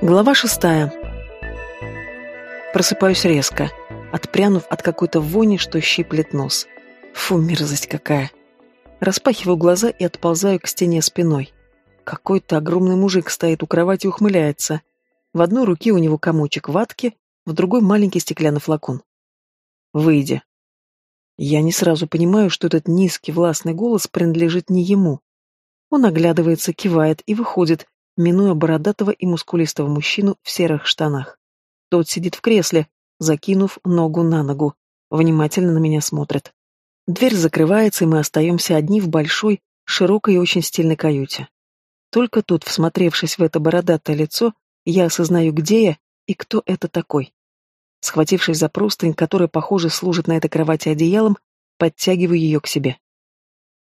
Глава шестая. Просыпаюсь резко, отпрянув от какой-то вони, что щиплет нос. Фу, мерзость какая. Распахиваю глаза и отползаю к стене спиной. Какой-то огромный мужик стоит у кровати и ухмыляется. В одной руке у него комочек ватки, в другой маленький стеклянный флакон. «Выйди». Я не сразу понимаю, что этот низкий властный голос принадлежит не ему. Он оглядывается, кивает и выходит, минуя бородатого и мускулистого мужчину в серых штанах. Тот сидит в кресле, закинув ногу на ногу, внимательно на меня смотрит. Дверь закрывается, и мы остаемся одни в большой, широкой и очень стильной каюте. Только тут, всмотревшись в это бородатое лицо, я осознаю, где я и кто это такой. Схватившись за простынь, которая, похоже, служит на этой кровати одеялом, подтягиваю ее к себе.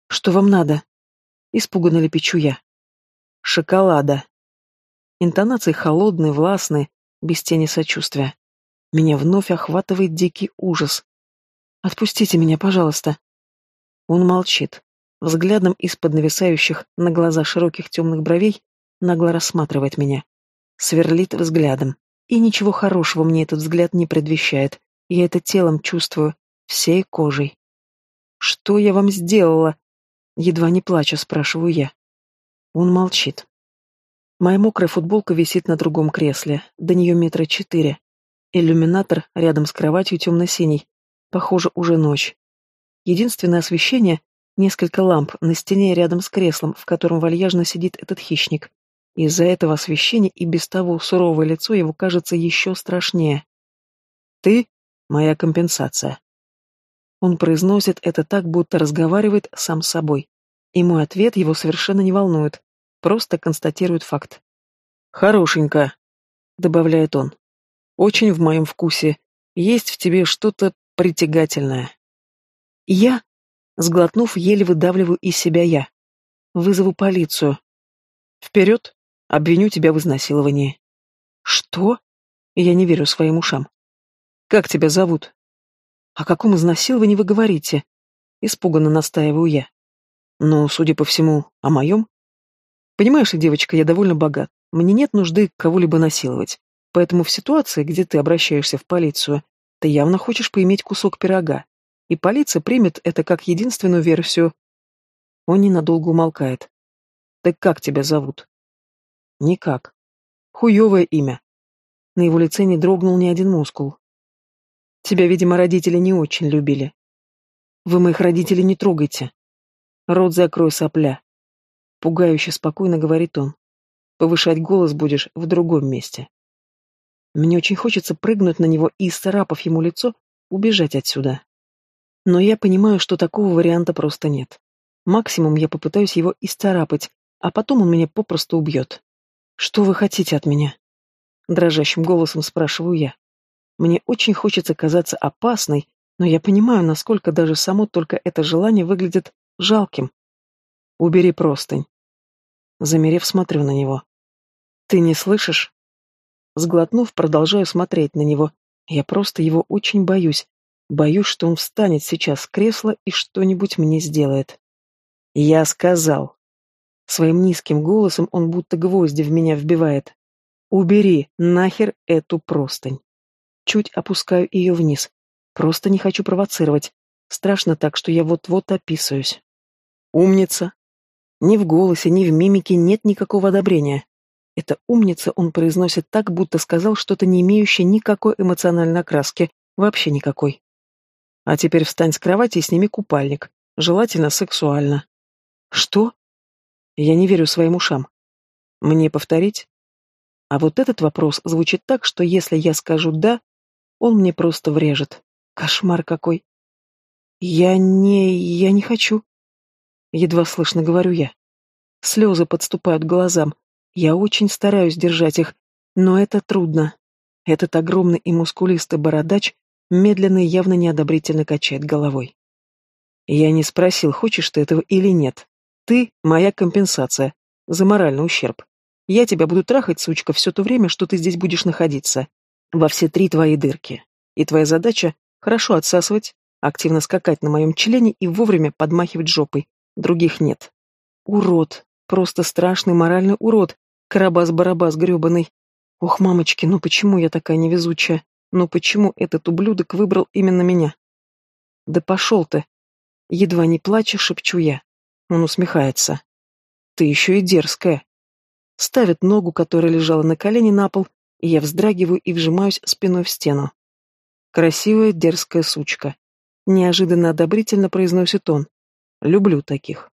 «Что вам надо?» Испуганно лепечу я. «Шоколада». Интонации холодные, властные, без тени сочувствия. Меня вновь охватывает дикий ужас. «Отпустите меня, пожалуйста». Он молчит. Взглядом из-под нависающих на глаза широких темных бровей нагло рассматривает меня. Сверлит взглядом. И ничего хорошего мне этот взгляд не предвещает. Я это телом чувствую, всей кожей. «Что я вам сделала?» Едва не плача, спрашиваю я. Он молчит. Моя мокрая футболка висит на другом кресле, до нее метра четыре. Иллюминатор рядом с кроватью темно-синий. Похоже, уже ночь. Единственное освещение — несколько ламп на стене рядом с креслом, в котором вальяжно сидит этот хищник. Из-за этого освещения и без того суровое лицо его кажется еще страшнее. «Ты — моя компенсация». Он произносит это так, будто разговаривает сам с собой. И мой ответ его совершенно не волнует, просто констатирует факт. «Хорошенько», — добавляет он. «Очень в моем вкусе. Есть в тебе что-то притягательное». Я, сглотнув, еле выдавливаю из себя я. Вызову полицию. Вперед, обвиню тебя в изнасиловании. Что? Я не верю своим ушам. Как тебя зовут? О каком изнасиловании вы говорите? Испуганно настаиваю я. Но, судя по всему, о моем? Понимаешь ли, девочка, я довольно богат. Мне нет нужды кого-либо насиловать. Поэтому в ситуации, где ты обращаешься в полицию, ты явно хочешь поиметь кусок пирога. И полиция примет это как единственную версию. Он ненадолго умолкает. Так как тебя зовут? Никак. Хуевое имя. На его лице не дрогнул ни один мускул. Тебя, видимо, родители не очень любили. Вы моих родителей не трогайте. Рот закрой, сопля. Пугающе спокойно говорит он. Повышать голос будешь в другом месте. Мне очень хочется прыгнуть на него и, исцарапав ему лицо, убежать отсюда. Но я понимаю, что такого варианта просто нет. Максимум я попытаюсь его исцарапать, а потом он меня попросту убьет. «Что вы хотите от меня?» Дрожащим голосом спрашиваю я. Мне очень хочется казаться опасной, но я понимаю, насколько даже само только это желание выглядит жалким. Убери простынь. Замерев, смотрю на него. Ты не слышишь? Сглотнув, продолжаю смотреть на него. Я просто его очень боюсь. Боюсь, что он встанет сейчас с кресла и что-нибудь мне сделает. Я сказал. Своим низким голосом он будто гвозди в меня вбивает. Убери нахер эту простынь. Чуть опускаю ее вниз. Просто не хочу провоцировать. Страшно так, что я вот-вот описываюсь. Умница. Ни в голосе, ни в мимике нет никакого одобрения. Это умница он произносит так, будто сказал что-то не имеющее никакой эмоциональной окраски, вообще никакой. А теперь встань с кровати и сними купальник, желательно сексуально. Что? Я не верю своим ушам. Мне повторить? А вот этот вопрос звучит так, что если я скажу «да», он мне просто врежет. Кошмар какой. Я не... я не хочу. Едва слышно говорю я. Слезы подступают к глазам. Я очень стараюсь держать их, но это трудно. Этот огромный и мускулистый бородач медленно и явно неодобрительно качает головой. Я не спросил, хочешь ты этого или нет. Ты — моя компенсация за моральный ущерб. Я тебя буду трахать, сучка, все то время, что ты здесь будешь находиться во все три твои дырки. И твоя задача — хорошо отсасывать, активно скакать на моем члене и вовремя подмахивать жопой. Других нет. Урод. Просто страшный моральный урод. Карабас-барабас гребаный. Ох, мамочки, ну почему я такая невезучая? Ну почему этот ублюдок выбрал именно меня? Да пошел ты! Едва не плача, шепчу я. Он усмехается. Ты еще и дерзкая. Ставит ногу, которая лежала на колене, на пол, и я вздрагиваю и вжимаюсь спиной в стену. Красивая, дерзкая сучка. Неожиданно одобрительно произносит он. Люблю таких.